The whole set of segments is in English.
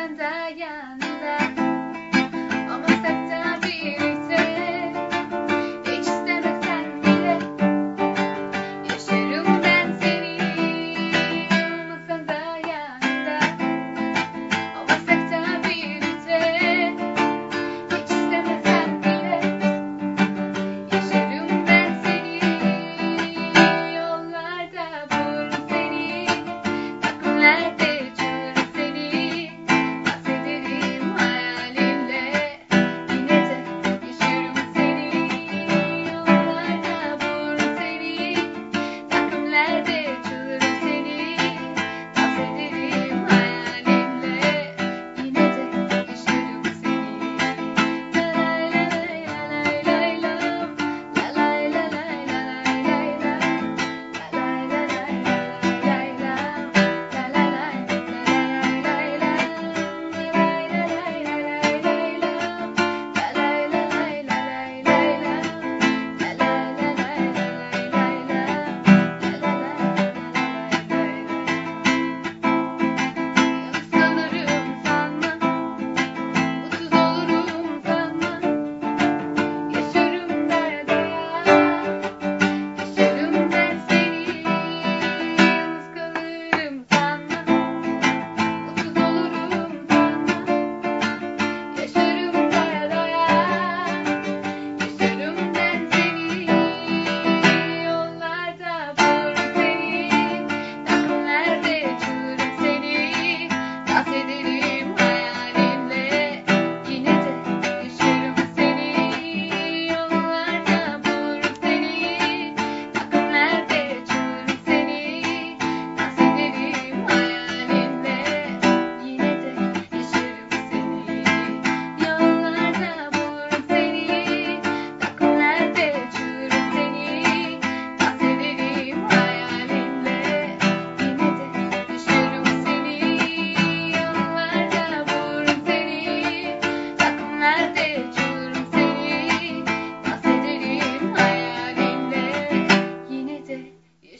pantalla, nada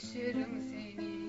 Taşırım seni.